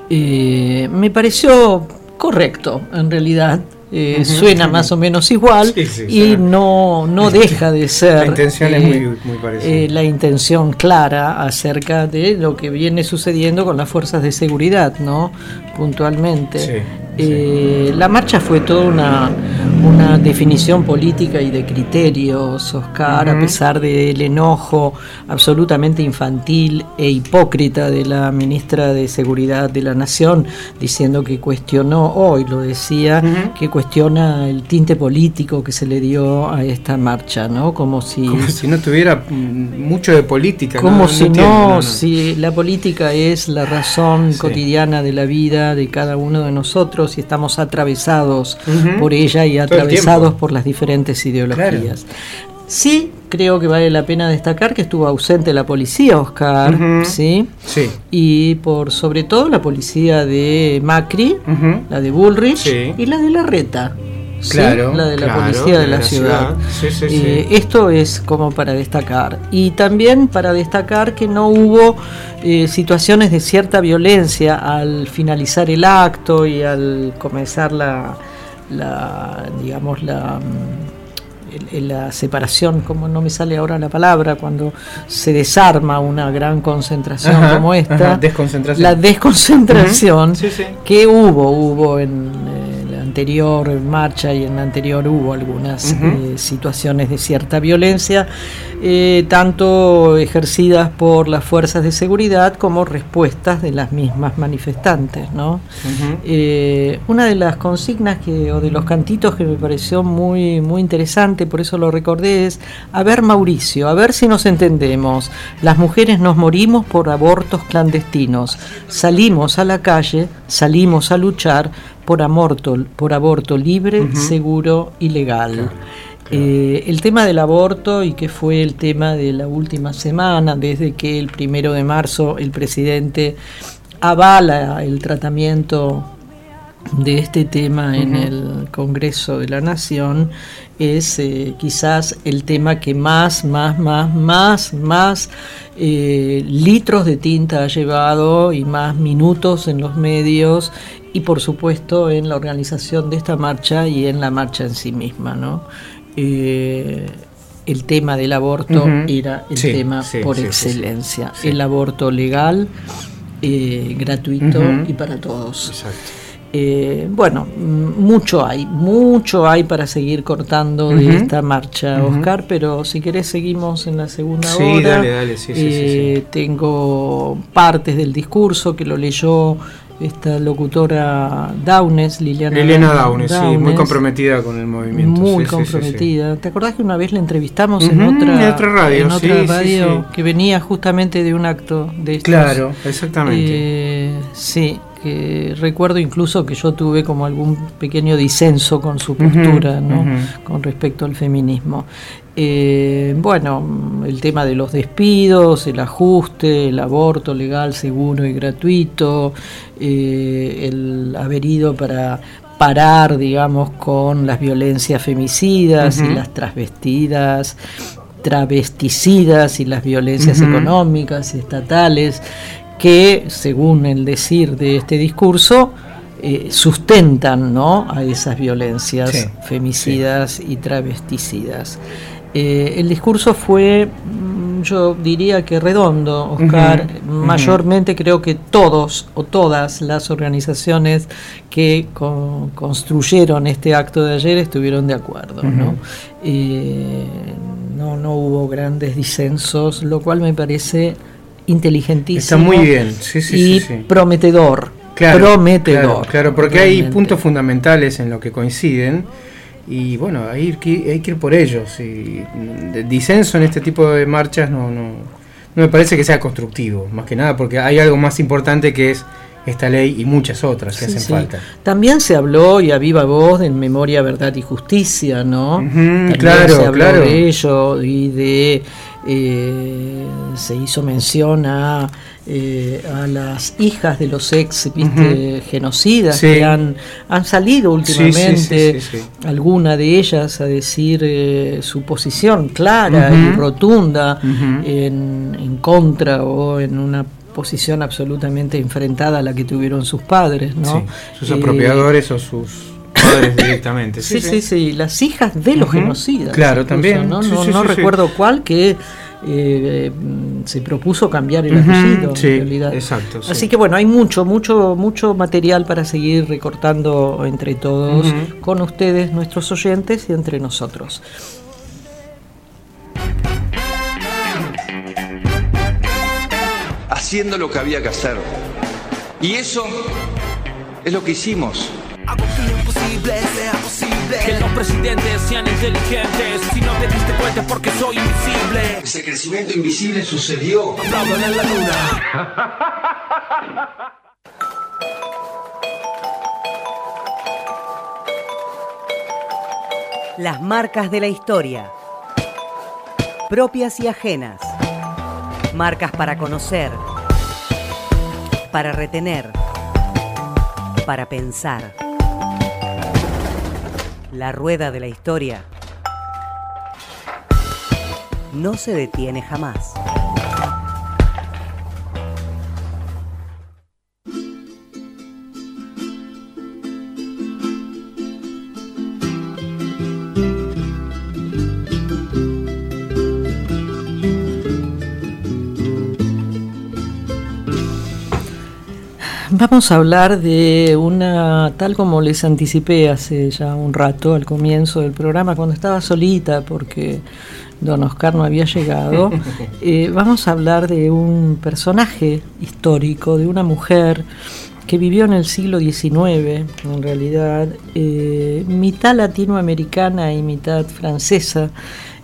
eh, me pareció correcto en realidad eh, suena más o menos igual Sí, sí, y no no deja de ser La intención es eh, muy, muy parecida. eh, la intención clara acerca de lo que viene sucediendo con las fuerzas de seguridad, ¿no? Puntualmente. Sí, Eh, La marcha fue toda una, una definición política y de criterios, Oscar, a pesar del enojo absolutamente infantil e hipócrita de la ministra de Seguridad de la Nación, diciendo que cuestionó, hoy lo decía, que cuestiona el tinte político que se le dio a esta marcha, ¿no? Como si Como si no tuviera mm, mucho de política. como ¿no? si no, si la política es la razón Sí. cotidiana de la vida de cada uno de nosotros y estamos atravesados por ella y el atravesados por las diferentes ideologías. Sí, creo que vale la pena destacar que estuvo ausente la policía, Oscar. ¿sí? Sí. Y por sobre todo la policía de Macri, la de Bullrich Sí. y la de Larreta. ¿sí? Claro, la de la claro, policía de la, ciudad. Sí, sí, Eh, sí. Esto es como para destacar. Y también para destacar que no hubo eh, situaciones de cierta violencia al finalizar el acto y al comenzar la, la digamos, la, mm, la separación, como no me sale ahora la palabra, cuando se desarma una gran concentración Ajá, como esta. ajá, desconcentración. La desconcentración Ujú, sí, sí. que hubo, hubo en eh, anterior marcha y en la anterior hubo algunas eh, situaciones de cierta violencia, eh, tanto ejercidas por las fuerzas de seguridad como respuestas de las mismas manifestantes, ¿no? Eh, una de las consignas que, o de los cantitos que me pareció muy, muy interesante, por eso lo recordé, es, a ver Mauricio, a ver si nos entendemos, las mujeres nos morimos por abortos clandestinos, salimos a la calle, salimos a luchar por aborto, por aborto libre, seguro y legal. Claro, Eh, el tema del aborto y que fue el tema de la última semana, desde que el primero de marzo el presidente avala el tratamiento de este tema en el Congreso de la Nación es eh, quizás el tema que más, más, más, más, más eh, litros de tinta ha llevado y más minutos en los medios y por supuesto en la organización de esta marcha y en la marcha en sí misma, ¿no? Eh, el tema del aborto era el Sí, tema sí, por sí, excelencia. El aborto legal, eh, gratuito y para todos. Exacto. Eh, bueno, mm, mucho hay, mucho hay para seguir cortando de esta marcha. Oscar, pero si querés seguimos en la segunda Sí, hora. dale, dale, sí, sí, sí, Eh, Tengo partes del discurso que lo leyó esta locutora Downes, Liliana Elena Downes, sí, muy Downes, comprometida con el movimiento. Muy sí, sí, sí, sí. comprometida. ¿Te acordás que una vez la entrevistamos en otra, en otra radio, en otra radio sí. que venía justamente de un acto de estos? Claro, exactamente. Eh, sí, recuerdo incluso que yo tuve como algún pequeño disenso con su postura, ¿no? Con respecto al feminismo. Eh, bueno, el tema de los despidos, el ajuste, el aborto legal, seguro y gratuito, eh, el haber ido para parar, digamos, con las violencias femicidas y las transvestidas, travesticidas y las violencias económicas y estatales que, según el decir de este discurso, eh, sustentan ¿no? a esas violencias Sí, femicidas y travesticidas. Eh, el discurso fue, mm, yo diría que redondo, Oscar. Mayormente creo que todos o todas las organizaciones que con- construyeron este acto de ayer estuvieron de acuerdo. ¿no? Eh, no, no hubo grandes disensos, lo cual me parece inteligentísimo. Está muy bien, sí, sí, y sí, sí. prometedor. Claro, prometedor. Claro, claro, porque hay puntos fundamentales en lo que coinciden y bueno, hay que, hay que ir por ellos. Y disenso en este tipo de marchas no, no, no me parece que sea constructivo, más que nada porque hay algo más importante que es esta ley y muchas otras que Sí, hacen sí. falta. También se habló y a viva voz de memoria, verdad y justicia, ¿no? Claro, se habló claro. de ello y de eh, se hizo mención a eh, a las hijas de los ex ¿viste? genocidas Sí. que han, han salido últimamente, sí, sí, sí. alguna de ellas a decir eh, su posición clara y rotunda en, en contra o en una posición absolutamente enfrentada a la que tuvieron sus padres, ¿no? Sí, sus Eh, apropiadores o sus padres directamente. Sí, sí, sí, las hijas de los Ujú. genocidas. Claro, incluso, también. No, recuerdo cuál que eh, se propuso cambiar el apellido. sí, en realidad. exacto, sí. Así que bueno, hay mucho, mucho, mucho material para seguir recortando entre todos, con ustedes, nuestros oyentes y entre nosotros. Haciendo lo que había que hacer. Y eso es lo que hicimos. Que los presidentes sean inteligentes. Si no te diste cuenta es porque soy invisible. Ese crecimiento invisible sucedió. Aplaudan en la luna. Las marcas de la historia. Propias y ajenas. Marcas para conocer. Para retener. Para pensar. La rueda de la historia no se detiene jamás. Vamos a hablar de una, tal como les anticipé hace ya un rato al comienzo del programa, cuando estaba solita porque don Oscar no había llegado, eh, vamos a hablar de un personaje histórico, de una mujer que vivió en el siglo XIX, en realidad, eh, mitad latinoamericana y mitad francesa,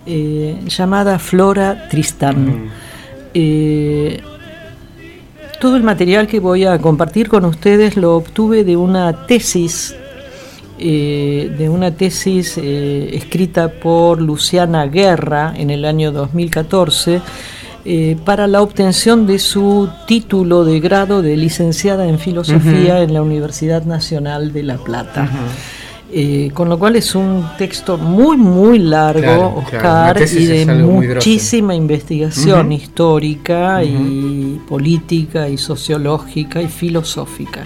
eh, llamada Flora Tristán. Eh, todo el material que voy a compartir con ustedes lo obtuve de una tesis, eh, de una tesis eh, escrita por Luciana Guerra en el año 2014, eh, para la obtención de su título de grado de licenciada en filosofía en la Universidad Nacional de La Plata. Eh, con lo cual es un texto muy, muy largo, Claro, Oscar, y de muchísima investigación histórica y política y sociológica y filosófica.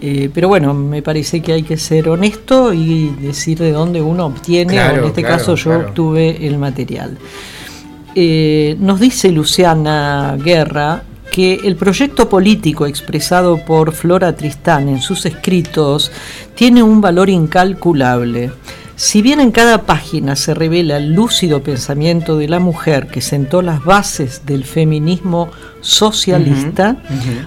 Eh, pero bueno, me parece que hay que ser honesto y decir de dónde uno obtiene, o en este caso yo obtuve el material. Eh, nos dice Luciana Guerra que el proyecto político expresado por Flora Tristán en sus escritos tiene un valor incalculable. Si bien en cada página se revela el lúcido pensamiento de la mujer que sentó las bases del feminismo socialista,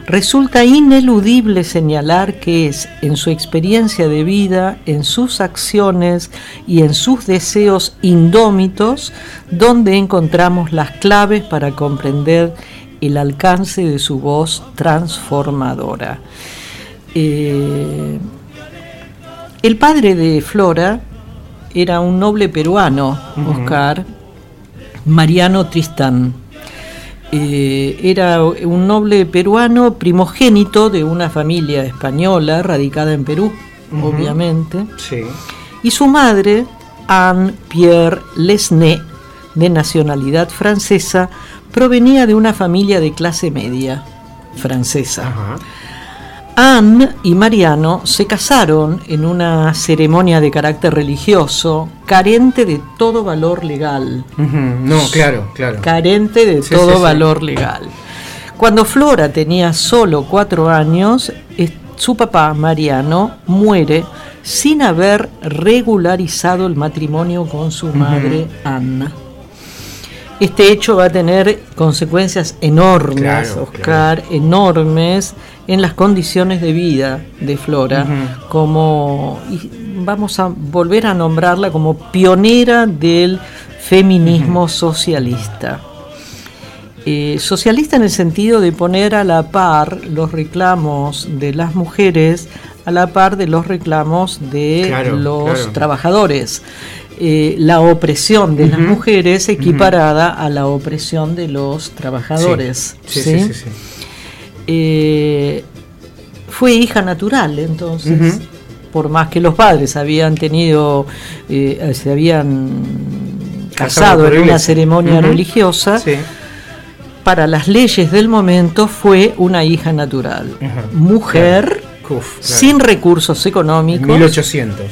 resulta ineludible señalar que es en su experiencia de vida, en sus acciones y en sus deseos indómitos donde encontramos las claves para comprender el alcance de su voz transformadora. Eh, el padre de Flora era un noble peruano. Oscar, Mariano Tristán. Eh, era un noble peruano primogénito de una familia española radicada en Perú, obviamente. Sí. Y su madre, Anne Pierre Lesnay, de nacionalidad francesa, provenía de una familia de clase media francesa. Anne y Mariano se casaron en una ceremonia de carácter religioso carente de todo valor legal. No, claro, claro. Carente de Sí, todo sí, sí. valor legal. Cuando Flora tenía solo cuatro años, su papá, Mariano, muere sin haber regularizado el matrimonio con su madre, Anna. Este hecho va a tener consecuencias enormes, Claro, Oscar, enormes en las condiciones de vida de Flora, como y vamos a volver a nombrarla como pionera del feminismo socialista. Eh, socialista en el sentido de poner a la par los reclamos de las mujeres a la par de los reclamos de Claro, los claro. trabajadores. Eh, la opresión de las mujeres equiparada a la opresión de los trabajadores. Sí, ¿sí? sí, sí, sí. Eh, fue hija natural, entonces, por más que los padres habían tenido, eh, se habían Casado en una ceremonia religiosa, Sí. para las leyes del momento fue una hija natural. Mujer, Uf, claro. sin recursos económicos. 1800.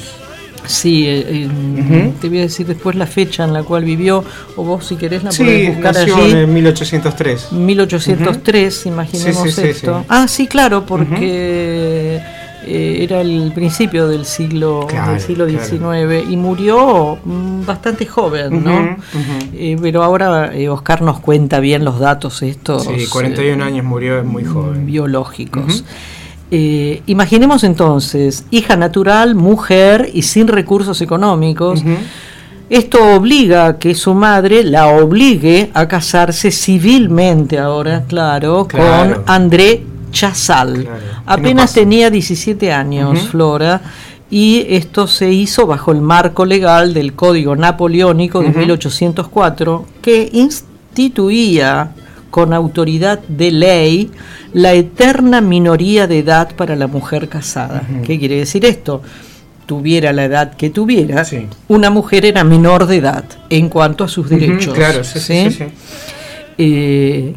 Sí, eh, en- te voy a decir después la fecha en la cual vivió, o vos si querés la Sí, podés buscar nació allí. en 1803. 1803, imaginemos Sí, sí, esto. Ah, sí, claro, porque eh, era el principio del siglo, Claro, del siglo claro. XIX y murió mm, bastante joven, ¿no? Eh, pero ahora eh, Oscar nos cuenta bien los datos estos Sí, 41 eh, años murió, es muy joven. biológicos. Eh, imaginemos entonces, hija natural, mujer y sin recursos económicos. Esto obliga a que su madre la obligue a casarse civilmente ahora, claro, Claro. con André Chazal. Claro. ¿Qué Apenas no tenía 17 años. Flora, y esto se hizo bajo el marco legal del Código Napoleónico de Ujú. 1804, que instituía con autoridad de ley la eterna minoría de edad para la mujer casada. ¿Qué quiere decir esto? Tuviera la edad que tuviera, Sí. una mujer era menor de edad en cuanto a sus derechos. Claro, sí, sí. Eh,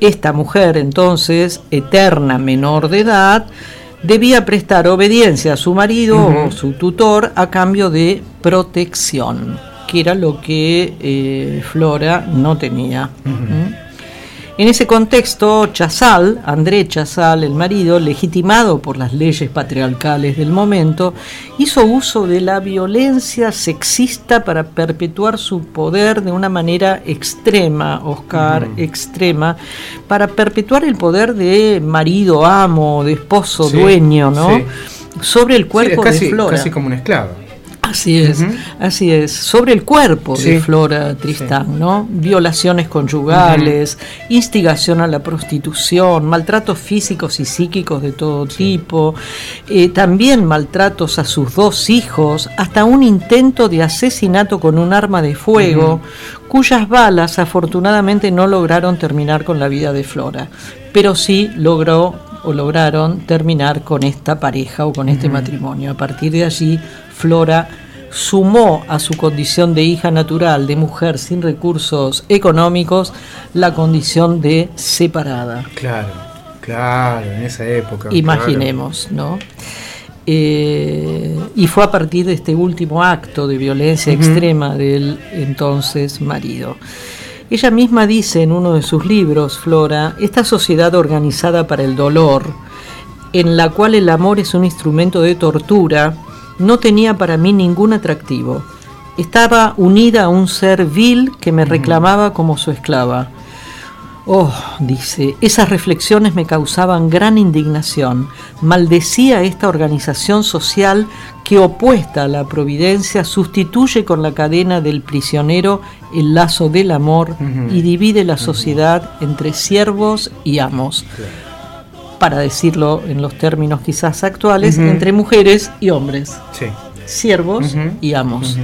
esta mujer entonces, eterna menor de edad, debía prestar obediencia a su marido o su tutor a cambio de protección, que era lo que eh, Flora no tenía. ¿Mm? En ese contexto, Chazal, André Chazal, el marido, legitimado por las leyes patriarcales del momento, hizo uso de la violencia sexista para perpetuar su poder de una manera extrema, Oscar, extrema, para perpetuar el poder de marido, amo, de esposo, Sí, dueño, ¿no? sí. Sobre el Sí, cuerpo es casi, de Flora. casi como una esclava. Así es, así es. Sobre el cuerpo Sí. de Flora Tristán, ¿no? Violaciones conyugales, instigación a la prostitución, maltratos físicos y psíquicos de todo tipo, eh, también maltratos a sus dos hijos, hasta un intento de asesinato con un arma de fuego, cuyas balas afortunadamente no lograron terminar con la vida de Flora, pero sí logró o lograron terminar con esta pareja o con este matrimonio. A partir de allí, Flora sumó a su condición de hija natural, de mujer sin recursos económicos, la condición de separada. Claro, claro, en esa época. Imaginemos, ¿no? Eh, y fue a partir de este último acto de violencia extrema del entonces marido. Ella misma dice en uno de sus libros, Flora, esta sociedad organizada para el dolor, en la cual el amor es un instrumento de tortura, no tenía para mí ningún atractivo. Estaba unida a un ser vil que me reclamaba como su esclava. Oh, dice, esas reflexiones me causaban gran indignación. Maldecía esta organización social que opuesta a la providencia sustituye con la cadena del prisionero el lazo del amor y divide la sociedad entre siervos y amos. Para decirlo en los términos quizás actuales, entre mujeres y hombres, Sí. siervos y amos.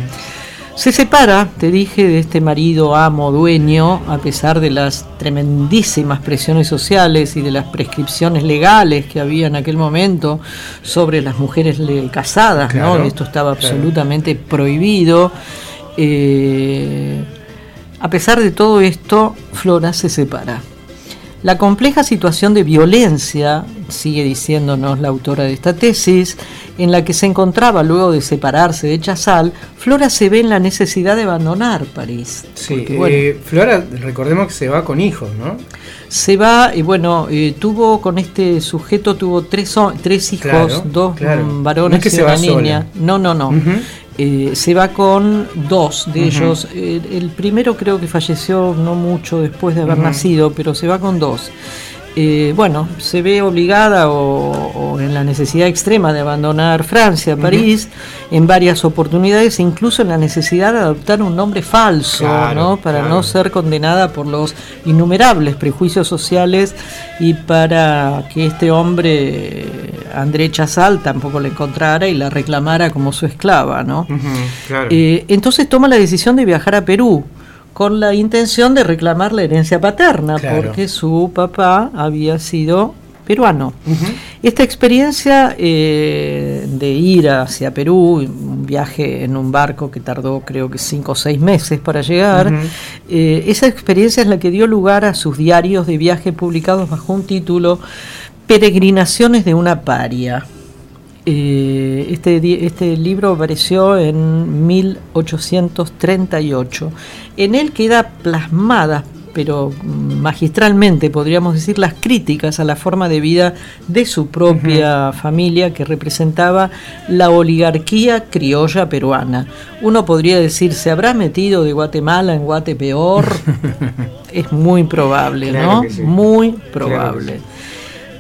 Se separa, te dije, de este marido amo, dueño, a pesar de las tremendísimas presiones sociales y de las prescripciones legales que había en aquel momento sobre las mujeres casadas, Claro, ¿no? Esto estaba claro. absolutamente prohibido. Eh, a pesar de todo esto, Flora se separa. La compleja situación de violencia, sigue diciéndonos la autora de esta tesis, en la que se encontraba luego de separarse de Chazal, Flora se ve en la necesidad de abandonar París. Sí, Porque, bueno, eh, Flora, recordemos que se va con hijos, ¿no? se va, y bueno, eh, tuvo con este sujeto, tuvo tres, tres hijos, Claro, dos claro. mm, No varones es que y se una va sola. niña. No, no, no. Eh, se va con dos de ellos. Eh, el primero creo que falleció no mucho después de haber nacido, pero se va con dos. Eh, bueno, se ve obligada o, o en la necesidad extrema de abandonar Francia, París, en varias oportunidades, incluso en la necesidad de adoptar un nombre falso, Claro, ¿no? Para claro. no ser condenada por los innumerables prejuicios sociales y para que este hombre, André Chazal, tampoco la encontrara y la reclamara como su esclava, ¿no? Claro. Eh, entonces toma la decisión de viajar a Perú con la intención de reclamar la herencia paterna, Claro. porque su papá había sido peruano. Esta experiencia eh, de ir hacia Perú, un viaje en un barco que tardó creo que cinco o seis meses para llegar, eh, esa experiencia es la que dio lugar a sus diarios de viaje publicados bajo un título Peregrinaciones de una paria. Eh, este, este libro apareció en 1838. En él queda plasmada, pero magistralmente podríamos decir, las críticas a la forma de vida de su propia familia que representaba la oligarquía criolla peruana. Uno podría decir, ¿se habrá metido de Guatemala en Guatepeor? es muy probable, Claro ¿no? sí. Muy Claro probable. sí.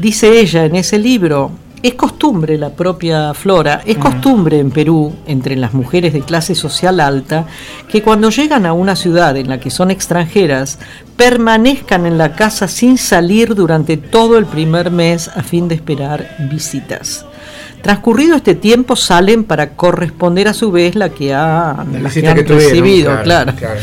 Dice ella en ese libro, es costumbre la propia Flora, es costumbre en Perú, entre las mujeres de clase social alta, que cuando llegan a una ciudad en la que son extranjeras, permanezcan en la casa sin salir durante todo el primer mes a fin de esperar visitas. Transcurrido este tiempo salen para corresponder a su vez la que, ha, La que han que tuvieron, recibido, claro, claro. claro.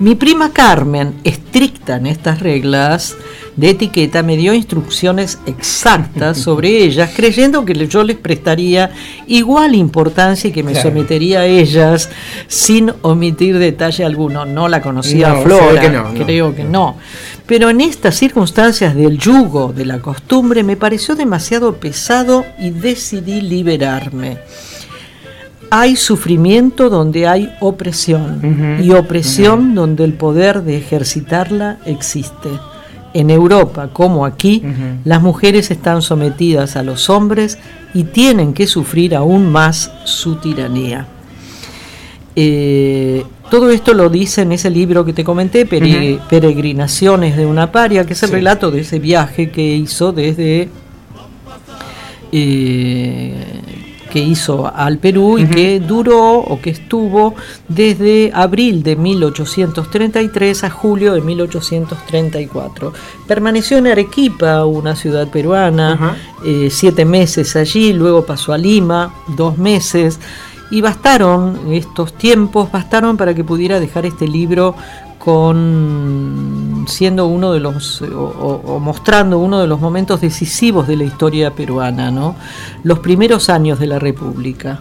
Mi prima Carmen, estricta en estas reglas de etiqueta, me dio instrucciones exactas sobre ellas, creyendo que yo les prestaría igual importancia y que me Claro. sometería a ellas sin omitir detalle alguno. No la conocía No, Flora, que no, no. creo que no. Pero en estas circunstancias del yugo de la costumbre me pareció demasiado pesado y decidí liberarme hay sufrimiento donde hay opresión y opresión donde el poder de ejercitarla existe. En Europa, como aquí, las mujeres están sometidas a los hombres y tienen que sufrir aún más su tiranía. Eh, todo esto lo dice en ese libro que te comenté, Pere- Peregrinaciones de una paria, que es el Sí. relato de ese viaje que hizo desde eh, que hizo al Perú y que duró o que estuvo desde abril de 1833 a julio de 1834. Permaneció en Arequipa, una ciudad peruana, eh, siete meses allí, luego pasó a Lima, dos meses, y bastaron, estos tiempos bastaron para que pudiera dejar este libro con siendo uno de los o, mostrando uno de los momentos decisivos de la historia peruana, ¿no? Los primeros años de la República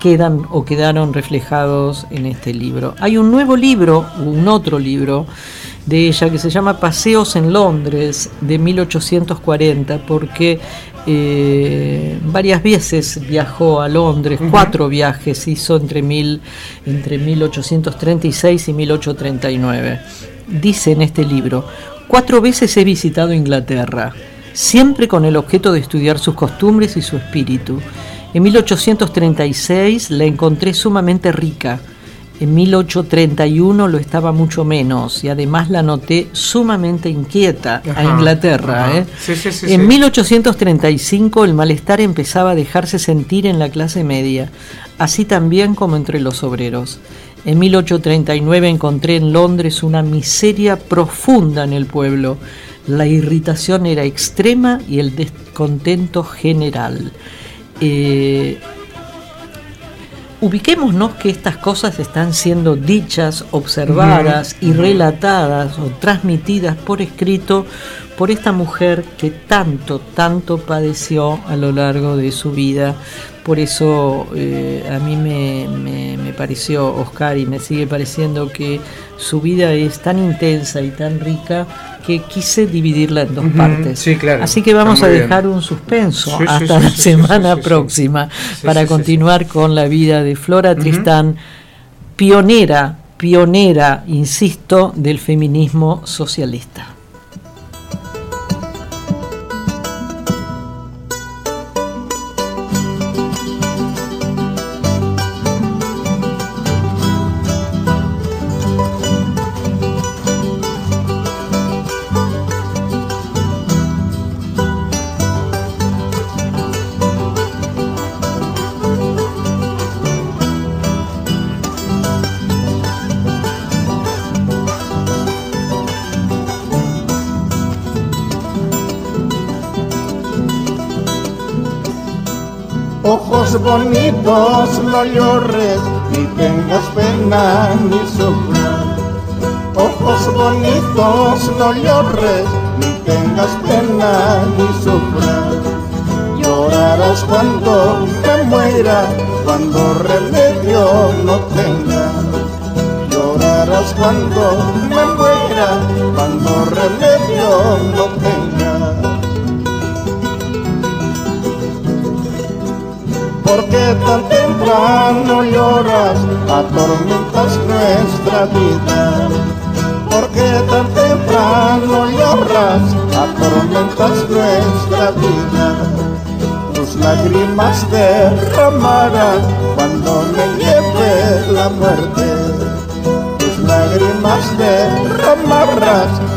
quedan o quedaron reflejados en este libro. Hay un nuevo libro, un otro libro de ella que se llama Paseos en Londres de 1840 porque eh, varias veces viajó a Londres, cuatro viajes hizo entre, mil, entre 1836 y 1839. Dice en este libro, cuatro veces he visitado Inglaterra, siempre con el objeto de estudiar sus costumbres y su espíritu. En 1836 la encontré sumamente rica, en 1831 lo estaba mucho menos y además la noté sumamente inquieta a Inglaterra. ¿eh? en 1835 el malestar empezaba a dejarse sentir en la clase media, así también como entre los obreros. En 1839 encontré en Londres una miseria profunda en el pueblo. La irritación era extrema y el descontento general. Eh, ubiquémonos que estas cosas están siendo dichas, observadas y relatadas o transmitidas por escrito por esta mujer que tanto, tanto padeció a lo largo de su vida. Por eso eh, a mí me, me, pareció, Oscar, y me sigue pareciendo que su vida es tan intensa y tan rica que quise dividirla en dos partes. Sí, claro. Así que vamos a dejar un suspenso hasta la semana próxima para continuar con la vida de Flora Tristán, pionera, pionera, insisto, del feminismo socialista. Bonitos no llores, ni tengas pena ni sufras. Ojos bonitos no llores, ni tengas pena ni sufras. Llorarás cuando me muera, cuando remedio no tenga. Llorarás cuando me muera, cuando remedio no tenga. Porque tan temprano lloras, atormentas nuestra vida. Porque tan temprano lloras, atormentas nuestra vida. Tus lágrimas derramarán cuando me lleve la muerte. Tus lágrimas derramarás